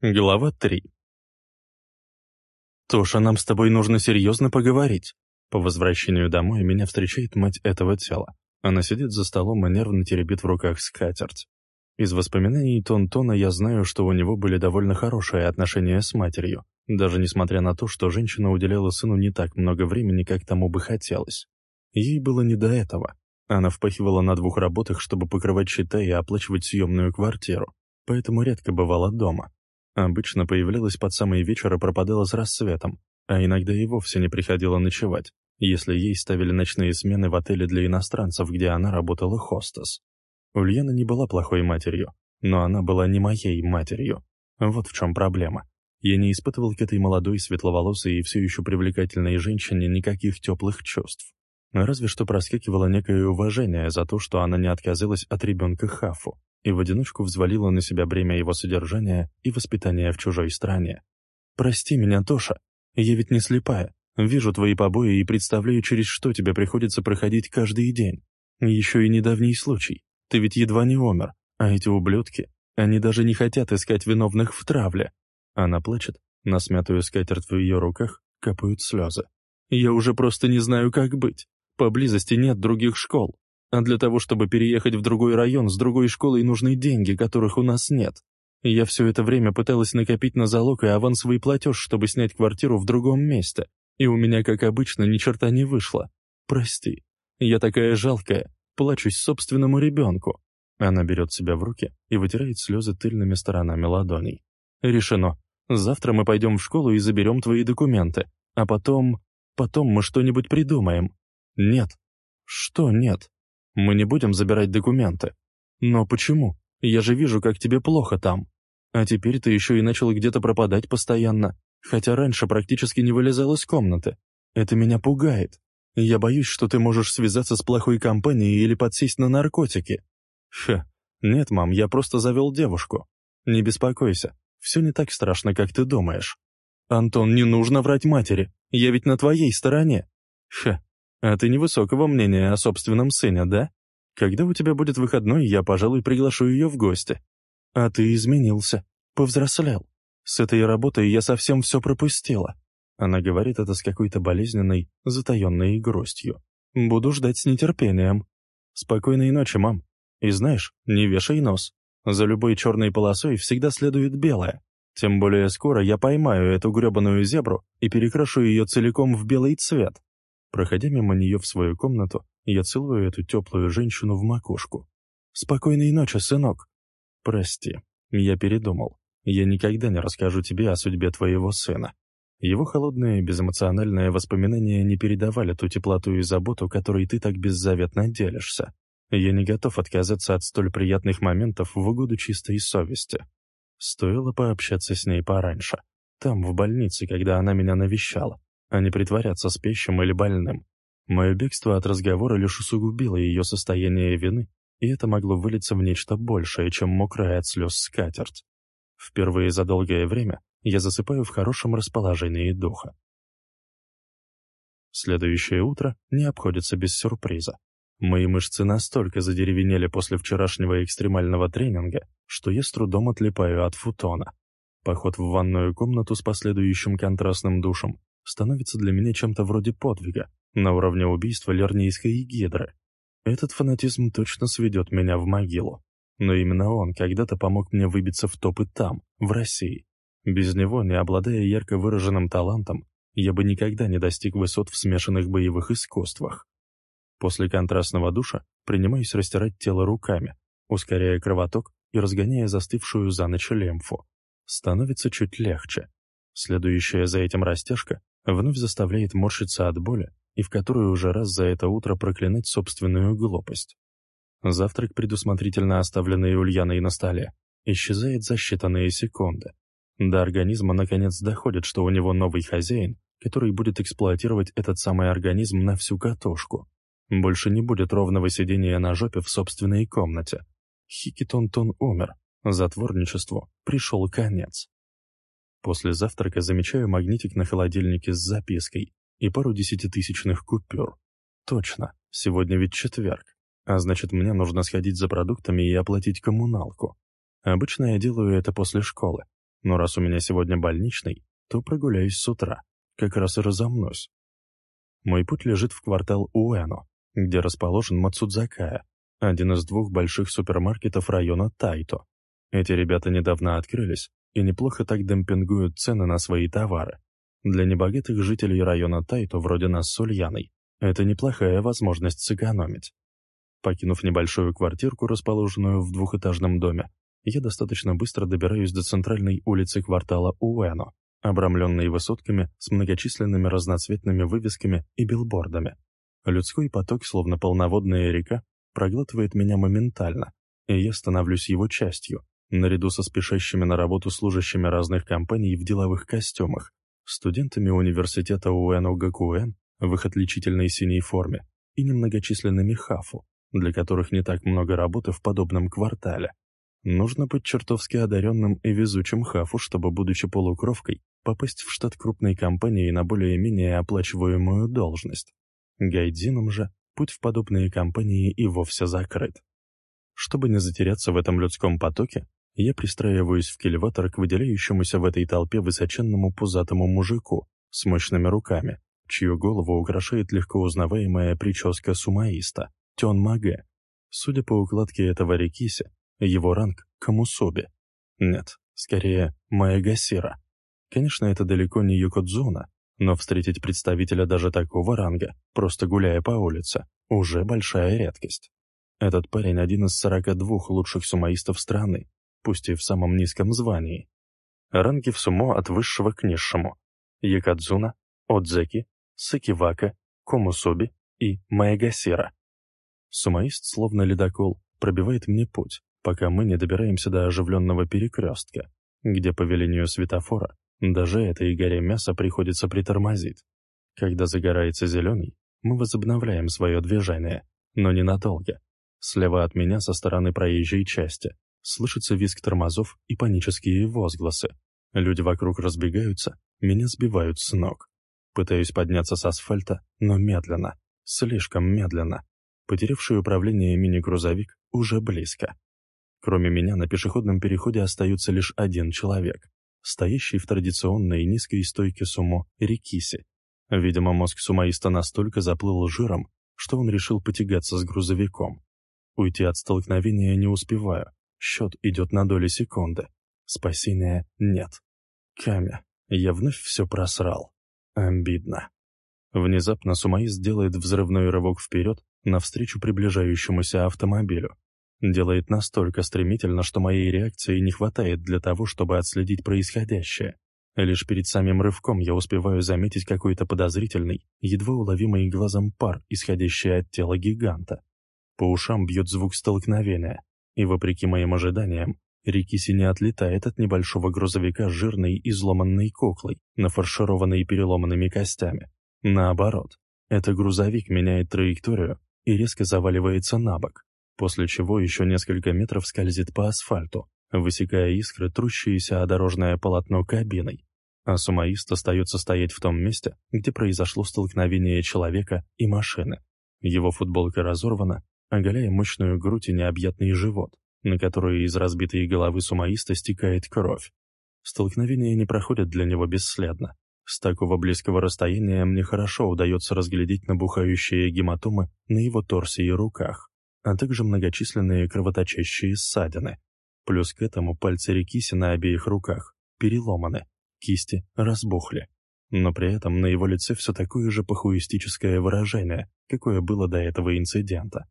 Глава 3 «Тоша, нам с тобой нужно серьезно поговорить». По возвращению домой меня встречает мать этого тела. Она сидит за столом и нервно теребит в руках скатерть. Из воспоминаний Тон-Тона я знаю, что у него были довольно хорошие отношения с матерью, даже несмотря на то, что женщина уделяла сыну не так много времени, как тому бы хотелось. Ей было не до этого. Она впахивала на двух работах, чтобы покрывать счета и оплачивать съемную квартиру, поэтому редко бывала дома. Обычно появлялась под самый вечер и пропадала с рассветом, а иногда и вовсе не приходила ночевать, если ей ставили ночные смены в отеле для иностранцев, где она работала хостес. Ульяна не была плохой матерью, но она была не моей матерью. Вот в чем проблема. Я не испытывал к этой молодой, светловолосой и все еще привлекательной женщине никаких теплых чувств. Разве что проскакивало некое уважение за то, что она не отказалась от ребенка Хафу, и в одиночку взвалила на себя бремя его содержания и воспитания в чужой стране. «Прости меня, Тоша, я ведь не слепая. Вижу твои побои и представляю, через что тебе приходится проходить каждый день. Еще и недавний случай. Ты ведь едва не умер, а эти ублюдки, они даже не хотят искать виновных в травле». Она плачет, на смятую скатерть в ее руках капают слезы. «Я уже просто не знаю, как быть. Поблизости нет других школ. А для того, чтобы переехать в другой район с другой школой, нужны деньги, которых у нас нет. Я все это время пыталась накопить на залог и авансовый платеж, чтобы снять квартиру в другом месте. И у меня, как обычно, ни черта не вышло. Прости. Я такая жалкая. Плачусь собственному ребенку. Она берет себя в руки и вытирает слезы тыльными сторонами ладоней. Решено. Завтра мы пойдем в школу и заберем твои документы. А потом... Потом мы что-нибудь придумаем. Нет. Что нет? Мы не будем забирать документы. Но почему? Я же вижу, как тебе плохо там. А теперь ты еще и начал где-то пропадать постоянно, хотя раньше практически не вылезал из комнаты. Это меня пугает. Я боюсь, что ты можешь связаться с плохой компанией или подсесть на наркотики. Ха, нет, мам, я просто завел девушку. Не беспокойся, все не так страшно, как ты думаешь. Антон, не нужно врать матери, я ведь на твоей стороне. Ха, а ты невысокого мнения о собственном сыне, да? Когда у тебя будет выходной, я, пожалуй, приглашу ее в гости. А ты изменился, повзрослел. С этой работой я совсем все пропустила. Она говорит это с какой-то болезненной, затаенной грустью. Буду ждать с нетерпением. Спокойной ночи, мам. И знаешь, не вешай нос. За любой черной полосой всегда следует белая. Тем более скоро я поймаю эту гребаную зебру и перекрашу ее целиком в белый цвет. Проходя мимо нее в свою комнату, я целую эту теплую женщину в макушку. «Спокойной ночи, сынок!» «Прости, я передумал. Я никогда не расскажу тебе о судьбе твоего сына». Его холодные, безэмоциональные воспоминания не передавали ту теплоту и заботу, которой ты так беззаветно делишься. Я не готов отказаться от столь приятных моментов в угоду чистой совести. Стоило пообщаться с ней пораньше. Там, в больнице, когда она меня навещала а не притворяться спящим или больным. Мое бегство от разговора лишь усугубило ее состояние вины, и это могло вылиться в нечто большее, чем мокрая от слез скатерть. Впервые за долгое время я засыпаю в хорошем расположении духа. Следующее утро не обходится без сюрприза. Мои мышцы настолько задеревенели после вчерашнего экстремального тренинга, что я с трудом отлипаю от футона. Поход в ванную комнату с последующим контрастным душем становится для меня чем-то вроде подвига, на уровне убийства лернейской гидры. Этот фанатизм точно сведет меня в могилу. Но именно он когда-то помог мне выбиться в топы там, в России. Без него, не обладая ярко выраженным талантом, я бы никогда не достиг высот в смешанных боевых искусствах. После контрастного душа принимаюсь растирать тело руками, ускоряя кровоток и разгоняя застывшую за ночь лемфу. Становится чуть легче. Следующая за этим растяжка вновь заставляет морщиться от боли и в которую уже раз за это утро проклинать собственную глупость. Завтрак, предусмотрительно оставленный Ульяной на столе, исчезает за считанные секунды. До организма наконец доходит, что у него новый хозяин, который будет эксплуатировать этот самый организм на всю катушку. Больше не будет ровного сидения на жопе в собственной комнате. Хикитон-тон умер. Затворничеству пришел конец. После завтрака замечаю магнитик на холодильнике с запиской и пару десятитысячных купюр. Точно, сегодня ведь четверг, а значит мне нужно сходить за продуктами и оплатить коммуналку. Обычно я делаю это после школы, Но раз у меня сегодня больничный, то прогуляюсь с утра, как раз и разомнусь. Мой путь лежит в квартал Уэно, где расположен Мацудзакая, один из двух больших супермаркетов района Тайто. Эти ребята недавно открылись и неплохо так демпингуют цены на свои товары. Для небогатых жителей района Тайто, вроде нас с Ульяной, это неплохая возможность сэкономить. Покинув небольшую квартирку, расположенную в двухэтажном доме, я достаточно быстро добираюсь до центральной улицы квартала Уэно, обрамленной высотками с многочисленными разноцветными вывесками и билбордами. Людской поток, словно полноводная река, проглатывает меня моментально, и я становлюсь его частью, наряду со спешащими на работу служащими разных компаний в деловых костюмах, студентами университета Уэн-Огакуэн в их отличительной синей форме и немногочисленными хафу, для которых не так много работы в подобном квартале. Нужно быть чертовски одаренным и везучим хафу, чтобы, будучи полукровкой, попасть в штат крупной компании на более-менее оплачиваемую должность. Гайдзинам же путь в подобные компании и вовсе закрыт. Чтобы не затеряться в этом людском потоке, я пристраиваюсь в кильватор к выделяющемуся в этой толпе высоченному пузатому мужику с мощными руками, чью голову украшает легко узнаваемая прическа сумаиста, Тён Маге. Судя по укладке этого рекиси, его ранг — Камусоби. Нет, скорее, Маэгасира. Конечно, это далеко не Юкодзуна, но встретить представителя даже такого ранга, просто гуляя по улице, уже большая редкость. Этот парень один из 42 лучших сумоистов страны, пусть и в самом низком звании. Ранги в сумо от высшего к низшему. Якадзуна, Отзеки, Сакивака, Комусоби и Маягасира. Сумоист, словно ледокол, пробивает мне путь, пока мы не добираемся до оживленного перекрестка, где по велению светофора даже этой горе мяса приходится притормозить. Когда загорается зеленый, мы возобновляем свое движение, но ненадолго. Слева от меня со стороны проезжей части слышится визг тормозов и панические возгласы. Люди вокруг разбегаются, меня сбивают с ног. Пытаюсь подняться с асфальта, но медленно, слишком медленно. Потерявший управление мини-грузовик уже близко. Кроме меня на пешеходном переходе остается лишь один человек стоящий в традиционной низкой стойке сумо Рикиси. Видимо, мозг сумоиста настолько заплыл жиром, что он решил потягаться с грузовиком. Уйти от столкновения не успеваю. Счет идет на доли секунды. Спасения нет. Камя, я вновь все просрал. Обидно. Внезапно сумоист делает взрывной рывок вперед навстречу приближающемуся автомобилю. Делает настолько стремительно, что моей реакции не хватает для того, чтобы отследить происходящее. Лишь перед самым рывком я успеваю заметить какой-то подозрительный, едва уловимый глазом пар, исходящий от тела гиганта. По ушам бьет звук столкновения, и, вопреки моим ожиданиям, Рикиси не отлетает от небольшого грузовика жирной изломанной куклой, нафаршированной переломанными костями. Наоборот, это грузовик меняет траекторию и резко заваливается на бок, после чего еще несколько метров скользит по асфальту, высекая искры, трущиеся о дорожное полотно кабиной. А сумоист остается стоять в том месте, где произошло столкновение человека и машины. Его футболка разорвана, оголяя мощную грудь и необъятный живот, на который из разбитой головы сумоиста стекает кровь. Столкновение не проходит для него бесследно. С такого близкого расстояния мне хорошо удается разглядеть набухающие гематомы на его торсе и руках а также многочисленные кровоточащие ссадины. Плюс к этому пальцы Рикиси на обеих руках переломаны, кисти разбухли. Но при этом на его лице все такое же похуистическое выражение, какое было до этого инцидента.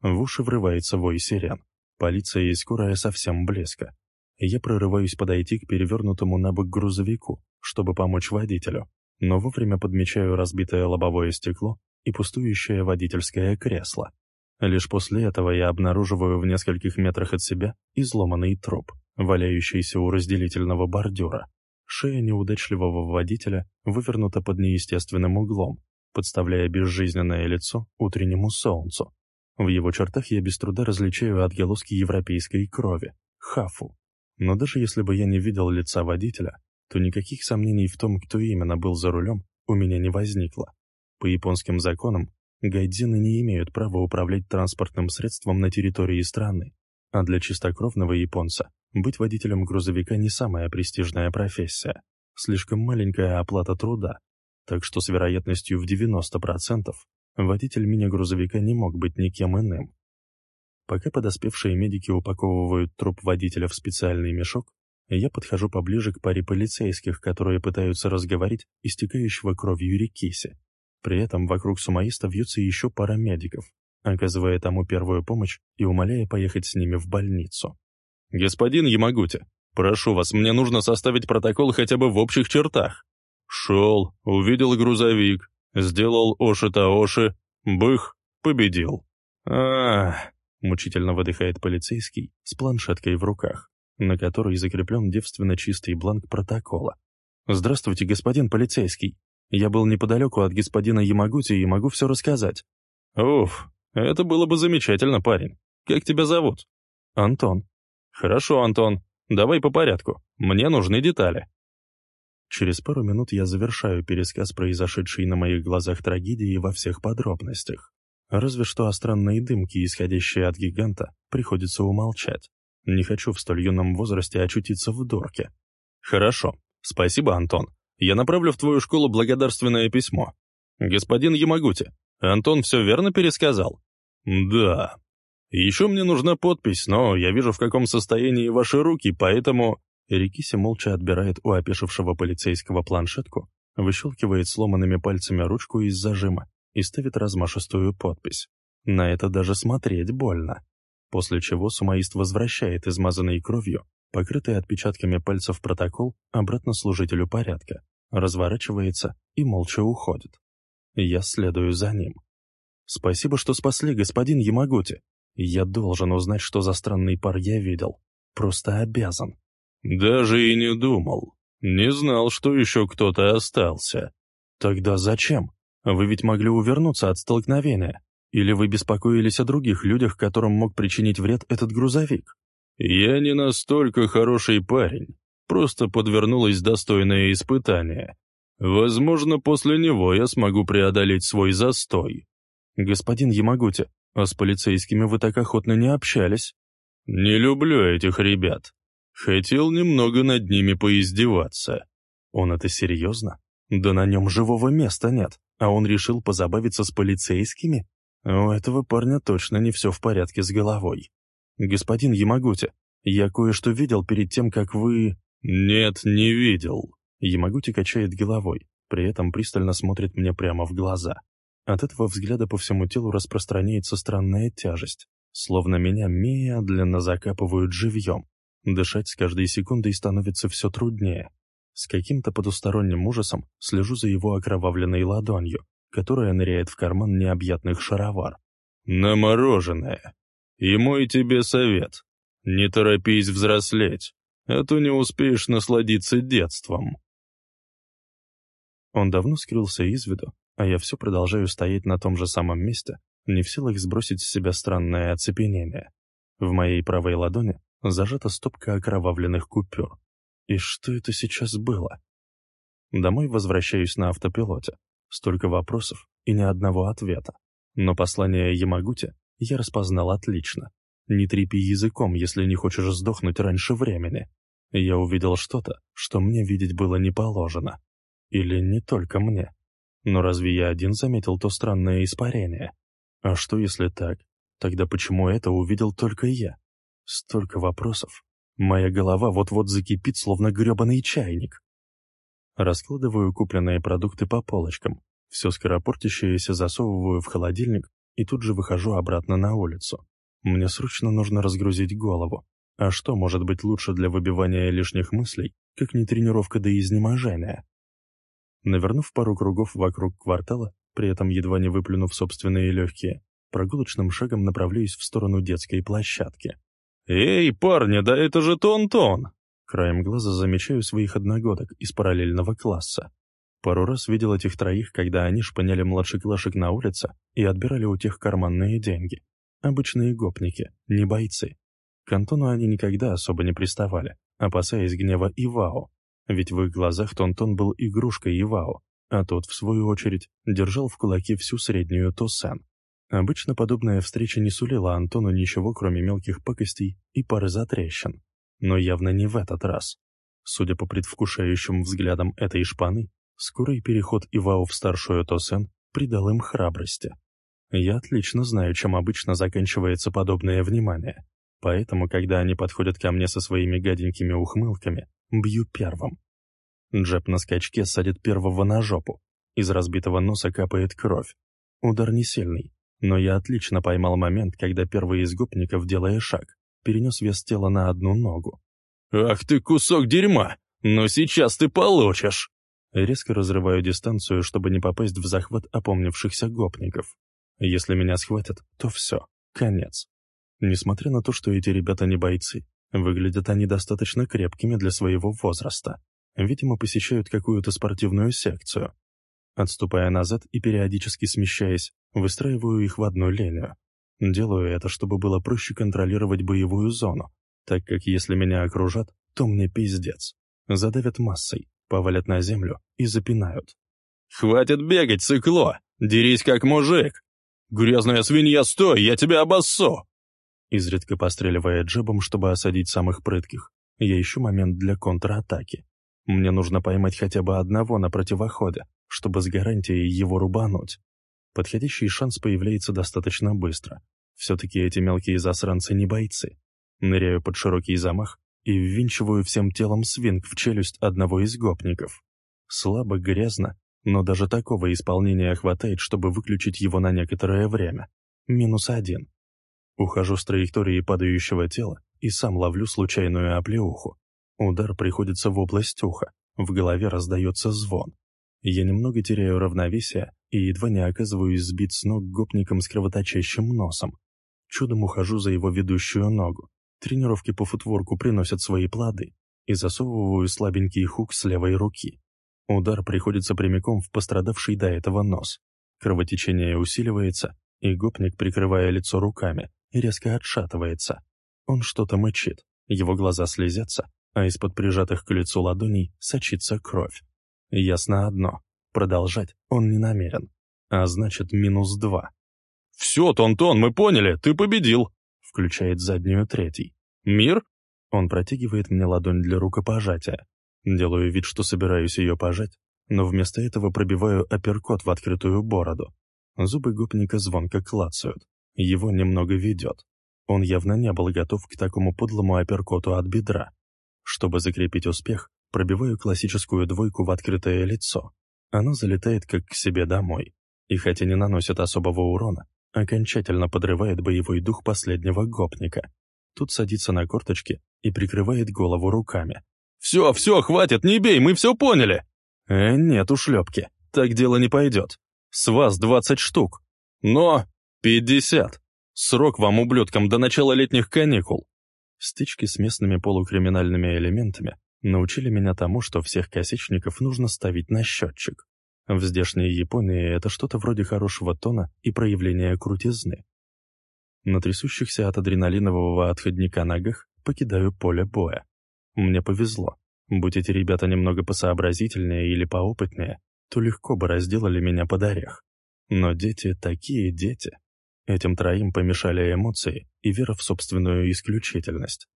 В уши врывается вой сирен. Полиция и скорая совсем близко. Я прорываюсь подойти к перевернутому на бок грузовику, чтобы помочь водителю, но вовремя подмечаю разбитое лобовое стекло и пустующее водительское кресло. Лишь после этого я обнаруживаю в нескольких метрах от себя изломанный труп, валяющийся у разделительного бордюра. Шея неудачливого водителя вывернута под неестественным углом, подставляя безжизненное лицо утреннему солнцу. В его чертах я без труда различаю отголоски европейской крови, хафу. Но даже если бы я не видел лица водителя, то никаких сомнений в том, кто именно был за рулем, у меня не возникло. По японским законам Гайдзины не имеют права управлять транспортным средством на территории страны, А для чистокровного японца быть водителем грузовика не самая престижная профессия. Слишком маленькая оплата труда. Так что с вероятностью в 90% водитель мини-грузовика не мог быть никем иным. Пока подоспевшие медики упаковывают труп водителя в специальный мешок, я подхожу поближе к паре полицейских, которые пытаются разговорить истекающего кровью Рикиси. При этом вокруг сумаиста вьются еще пара медиков, оказывая тому первую помощь и умоляя поехать с ними в больницу. «Господин Ямагути, прошу вас, мне нужно составить протокол хотя бы в общих чертах». «Шел, увидел грузовик, сделал оши-таоши, бых, победил». а мучительно выдыхает полицейский с планшеткой в руках, на которой закреплен девственно чистый бланк протокола. «Здравствуйте, господин полицейский. Я был неподалеку от господина Ямагути и могу все рассказать». «Уф, это было бы замечательно, парень. Как тебя зовут?» «Антон». «Хорошо, Антон. Давай по порядку. Мне нужны детали». Через пару минут я завершаю пересказ произошедшей на моих глазах трагедии во всех подробностях. Разве что о странной дымке, исходящей от гиганта, приходится умолчать. Не хочу в столь юном возрасте очутиться в дорке. Хорошо. Спасибо, Антон. Я направлю в твою школу благодарственное письмо. Господин Ямагути, Антон все верно пересказал? Да. Еще мне нужна подпись, но я вижу, в каком состоянии ваши руки, поэтому... Рикиси молча отбирает у опешившего полицейского планшетку, выщелкивает сломанными пальцами ручку из зажима и ставит размашистую подпись. На это даже смотреть больно. После чего сумаист возвращает измазанный кровью, покрытый отпечатками пальцев протокол, обратно служителю порядка, разворачивается и молча уходит. Я следую за ним. «Спасибо, что спасли, господин Ямагути. Я должен узнать, что за странный пар я видел. Просто обязан». «Даже и не думал. Не знал, что еще кто-то остался». «Тогда зачем? Вы ведь могли увернуться от столкновения. Или вы беспокоились о других людях, которым мог причинить вред этот грузовик?» «Я не настолько хороший парень. Просто подвернулось достойное испытание. Возможно, после него я смогу преодолеть свой застой». «Господин Ямагути, а с полицейскими вы так охотно не общались?» «Не люблю этих ребят. Хотел немного над ними поиздеваться». «Он это серьезно? Да на нем живого места нет, а он решил позабавиться с полицейскими? У этого парня точно не все в порядке с головой. Господин Ямагути, я кое-что видел перед тем, как вы...» «Нет, не видел». Ямагути качает головой, при этом пристально смотрит мне прямо в глаза. От этого взгляда по всему телу распространяется странная тяжесть, словно меня медленно закапывают живьем. Дышать с каждой секундой становится все труднее. С каким-то потусторонним ужасом слежу за его окровавленной ладонью, которая ныряет в карман необъятных шаровар. «На мороженое! И мой тебе совет. Не торопись взрослеть, а то не успеешь насладиться детством». Он давно скрылся из виду, а я все продолжаю стоять на том же самом месте, не в силах сбросить с себя странное оцепенение. В моей правой ладони зажата стопка окровавленных купюр. И что это сейчас было? Домой возвращаюсь на автопилоте. Столько вопросов и ни одного ответа. Но послание Ямагути я распознал отлично. Не трепи языком, если не хочешь сдохнуть раньше времени. Я увидел что-то, что мне видеть было не положено. Или не только мне. Но разве я один заметил то странное испарение? А что если так? Тогда почему это увидел только я? Столько вопросов. Моя голова вот-вот закипит, словно гребаный чайник. Раскладываю купленные продукты по полочкам. Все скоропортящееся засовываю в холодильник и тут же выхожу обратно на улицу. Мне срочно нужно разгрузить голову. А что может быть лучше для выбивания лишних мыслей, как не тренировка до изнеможения? Навернув пару кругов вокруг квартала, при этом едва не выплюнув собственные легкие, прогулочным шагом направляюсь в сторону детской площадки. «Эй, парни, да это же Тон-Тон!» Краем глаза замечаю своих одногодок из параллельного класса. Пару раз видел этих троих, когда они шпыняли младшеклашек на улице и отбирали у тех карманные деньги. Обычные гопники, не бойцы. К Антону они никогда особо не приставали, опасаясь гнева Ивао, ведь в их глазах Тонтон был игрушкой Ивао, а тот, в свою очередь, держал в кулаке всю среднюю Тосен. Обычно подобная встреча не сулила Антону ничего, кроме мелких пакостей и пары затрещин. Но явно не в этот раз. Судя по предвкушающим взглядам этой шпаны, скорый переход Ивао в старшую Тосен придал им храбрости. Я отлично знаю, чем обычно заканчивается подобное внимание. Поэтому, когда они подходят ко мне со своими гаденькими ухмылками, бью первым. Джеб на скачке садит первого на жопу. Из разбитого носа капает кровь. Удар не сильный, но я отлично поймал момент, когда первый из гопников, делая шаг, перенес вес тела на одну ногу. «Ах ты кусок дерьма! Но сейчас ты получишь!» Резко разрываю дистанцию, чтобы не попасть в захват опомнившихся гопников. Если меня схватят, то все, конец. Несмотря на то, что эти ребята не бойцы, выглядят они достаточно крепкими для своего возраста. Видимо, посещают какую-то спортивную секцию. Отступая назад и периодически смещаясь, выстраиваю их в одну линию. Делаю это, чтобы было проще контролировать боевую зону, так как если меня окружат, то мне пиздец. Задавят массой, повалят на землю и запинают. «Хватит бегать, цикло! Дерись как мужик! Грязная свинья, стой, я тебя обоссу!» изредка постреливая джебом, чтобы осадить самых прытких. Я ищу момент для контратаки. Мне нужно поймать хотя бы одного на противоходе, чтобы с гарантией его рубануть. Подходящий шанс появляется достаточно быстро. Все-таки эти мелкие засранцы не бойцы. Ныряю под широкий замах и ввинчиваю всем телом свинг в челюсть одного из гопников. Слабо, грязно, но даже такого исполнения хватает, чтобы выключить его на некоторое время. Минус один. Ухожу с траектории падающего тела и сам ловлю случайную оплеуху. Удар приходится в область уха, в голове раздается звон. Я немного теряю равновесие и едва не оказываюсь сбит с ног гопником с кровоточащим носом. Чудом ухожу за его ведущую ногу. Тренировки по футворку приносят свои плоды и засовываю слабенький хук с левой руки. Удар приходится прямиком в пострадавший до этого нос. Кровотечение усиливается, и гопник, прикрывая лицо руками, резко отшатывается. Он что-то мычит, его глаза слезятся, а из-под прижатых к лицу ладоней сочится кровь. Ясно одно, продолжать он не намерен, а значит минус два. «Все, Тон-Тон, мы поняли, ты победил!» Включает заднюю третий. «Мир?» Он протягивает мне ладонь для рукопожатия. Делаю вид, что собираюсь ее пожать, но вместо этого пробиваю апперкот в открытую бороду. Зубы гопника звонко клацают. Его немного ведет. Он явно не был готов к такому подлому апперкоту от бедра. Чтобы закрепить успех, пробиваю классическую двойку в открытое лицо. Оно залетает как к себе домой. И хотя не наносит особого урона, окончательно подрывает боевой дух последнего гопника. Тут садится на корточки и прикрывает голову руками. «Все, все, хватит, не бей, мы все поняли!» «Э, нет, ушлепки, так дело не пойдет. С вас двадцать штук. Но «Пятьдесят! Срок вам, ублюдкам, до начала летних каникул!» Стычки с местными полукриминальными элементами научили меня тому, что всех косичников нужно ставить на счетчик. В здешней Японии это что-то вроде хорошего тона и проявления крутизны. На трясущихся от адреналинового отходника ногах покидаю поле боя. Мне повезло. Будь эти ребята немного посообразительнее или поопытнее, то легко бы разделали меня под орех. Но дети такие дети. Этим троим помешали эмоции и вера в собственную исключительность.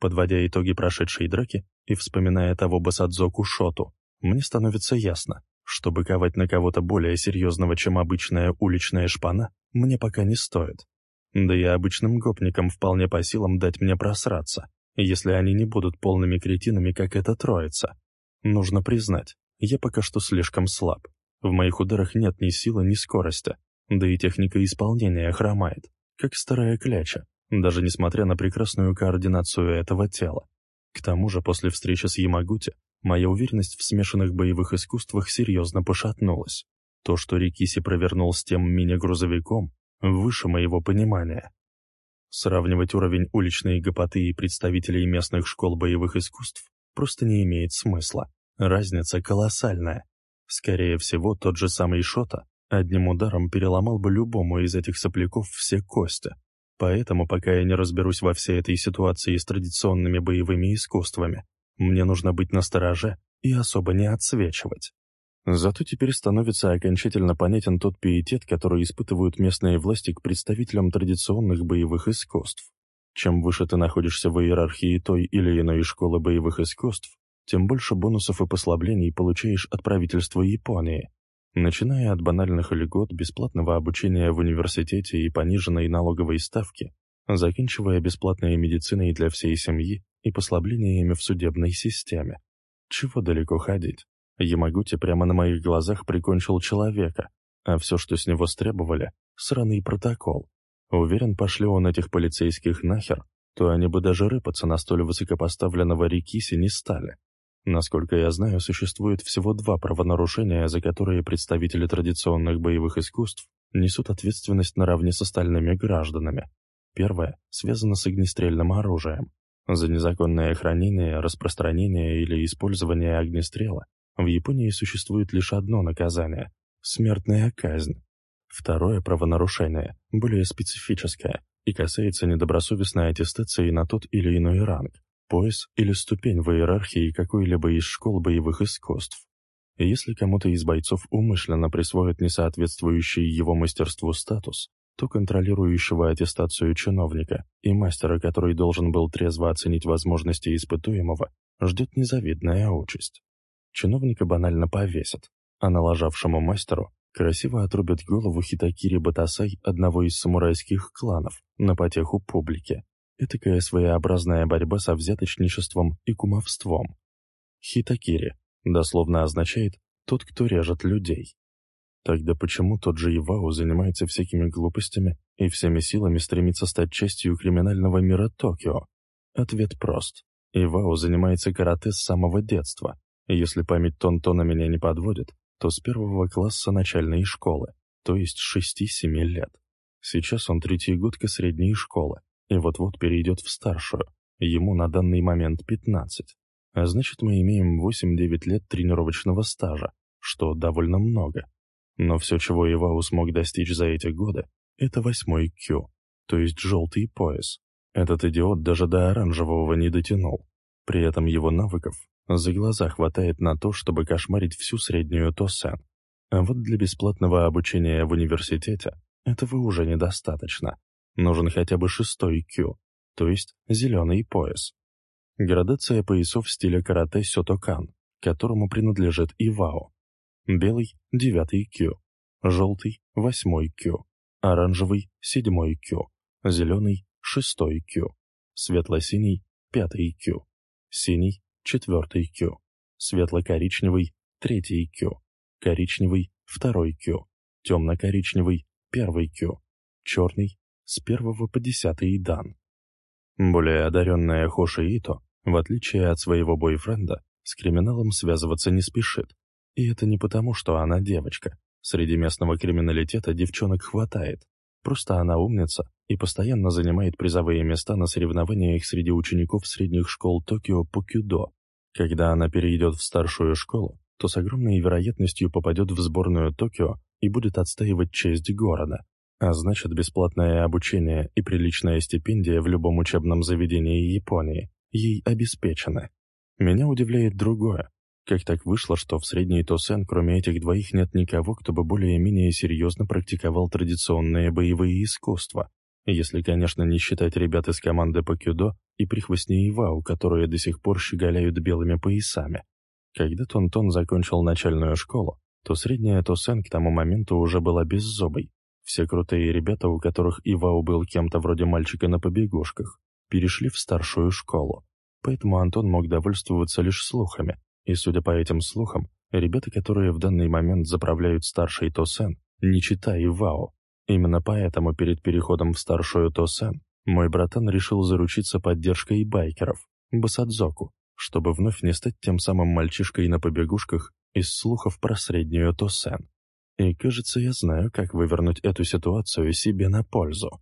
Подводя итоги прошедшей драки и вспоминая того Басадзоку Шоту, мне становится ясно, что быковать на кого-то более серьезного, чем обычная уличная шпана, мне пока не стоит. Да и обычным гопникам вполне по силам дать мне просраться, если они не будут полными кретинами, как эта троица. Нужно признать, я пока что слишком слаб. В моих ударах нет ни силы, ни скорости, да и техника исполнения хромает, как старая кляча, даже несмотря на прекрасную координацию этого тела. К тому же после встречи с Ямагути моя уверенность в смешанных боевых искусствах серьезно пошатнулась. То, что Рикиси провернул с тем мини-грузовиком, выше моего понимания. Сравнивать уровень уличной гопоты и представителей местных школ боевых искусств просто не имеет смысла. Разница колоссальная. Скорее всего, тот же самый Шота Одним ударом переломал бы любому из этих сопляков все кости. Поэтому, пока я не разберусь во всей этой ситуации с традиционными боевыми искусствами, мне нужно быть настороже и особо не отсвечивать. Зато теперь становится окончательно понятен тот пиетет, который испытывают местные власти к представителям традиционных боевых искусств. Чем выше ты находишься в иерархии той или иной школы боевых искусств, тем больше бонусов и послаблений получаешь от правительства Японии, начиная от банальных льгот, бесплатного обучения в университете и пониженной налоговой ставки, заканчивая бесплатной медициной для всей семьи и послаблениями в судебной системе. Чего далеко ходить? Ямагути прямо на моих глазах прикончил человека, а все, что с него стребовали — сраный протокол. Уверен, пошли он этих полицейских нахер, то они бы даже рыпаться на столь высокопоставленного Рикиси не стали. Насколько я знаю, существует всего два правонарушения, за которые представители традиционных боевых искусств несут ответственность наравне с остальными гражданами. Первое связано с огнестрельным оружием. За незаконное хранение, распространение или использование огнестрела в Японии существует лишь одно наказание – смертная казнь. Второе правонарушение, более специфическое, и касается недобросовестной аттестации на тот или иной ранг, пояс или ступень в иерархии какой-либо из школ боевых искусств. Если кому-то из бойцов умышленно присвоят несоответствующий его мастерству статус, то контролирующего аттестацию чиновника и мастера, который должен был трезво оценить возможности испытуемого, ждет незавидная участь. Чиновника банально повесят, а налажавшему мастеру красиво отрубят голову Хитакири Батасай одного из самурайских кланов на потеху публики. Этакая своеобразная борьба со взяточничеством и кумовством. Хитакири дословно означает «тот, кто режет людей». Тогда почему тот же Ивао занимается всякими глупостями и всеми силами стремится стать частью криминального мира Токио? Ответ прост. Ивао занимается карате с самого детства, если память Тонтона меня не подводит, то с первого класса начальной школы, то есть с 6-7 лет. Сейчас он третий годка средней школы, и вот-вот перейдет в старшую. Ему на данный момент 15. А значит, мы имеем 8-9 лет тренировочного стажа, что довольно много. Но все, чего Ивау смог достичь за эти годы, это восьмой Q, то есть желтый пояс. Этот идиот даже до оранжевого не дотянул. При этом его навыков за глаза хватает на то, чтобы кошмарить всю среднюю Тосен. А вот для бесплатного обучения в университете этого уже недостаточно. Нужен хотя бы шестой Q, то есть зеленый пояс. Градация поясов стиля карате Сётокан, которому принадлежит и Вао. Белый – девятый Q, желтый – восьмой Q, оранжевый – седьмой Q, зеленый – шестой Q, светло-синий – пятый Q, синий четвертый Q, светло-коричневый, третий Q, коричневый, второй Q, темно-коричневый, первый Q, черный, с первого по десятый дан. Более одаренная Хоши Ито, в отличие от своего бойфренда, с криминалом связываться не спешит. И это не потому, что она девочка. Среди местного криминалитета девчонок хватает. Просто она умница и постоянно занимает призовые места на соревнованиях среди учеников средних школ Токио по кюдо. Когда она перейдет в старшую школу, то с огромной вероятностью попадет в сборную Токио и будет отстаивать честь города. А значит, бесплатное обучение и приличная стипендия в любом учебном заведении Японии ей обеспечены. Меня удивляет другое. Как так вышло, что в средней Тосен кроме этих двоих нет никого, кто бы более-менее серьезно практиковал традиционные боевые искусства? Если, конечно, не считать ребят из команды по кюдо и прихвостней Ивау, которые до сих пор щеголяют белыми поясами. Когда Тонтон закончил начальную школу, то средняя Тосен к тому моменту уже была беззубой. Все крутые ребята, у которых Ивау был кем-то вроде мальчика на побегушках, перешли в старшую школу. Поэтому Антон мог довольствоваться лишь слухами, и, судя по этим слухам, ребята, которые в данный момент заправляют старшей Тосен, не читая Вао. Именно поэтому перед переходом в старшую Тосен мой братан решил заручиться поддержкой байкеров, Басадзоку, чтобы вновь не стать тем самым мальчишкой на побегушках из слухов про среднюю Тосен. И кажется, я знаю, как вывернуть эту ситуацию себе на пользу.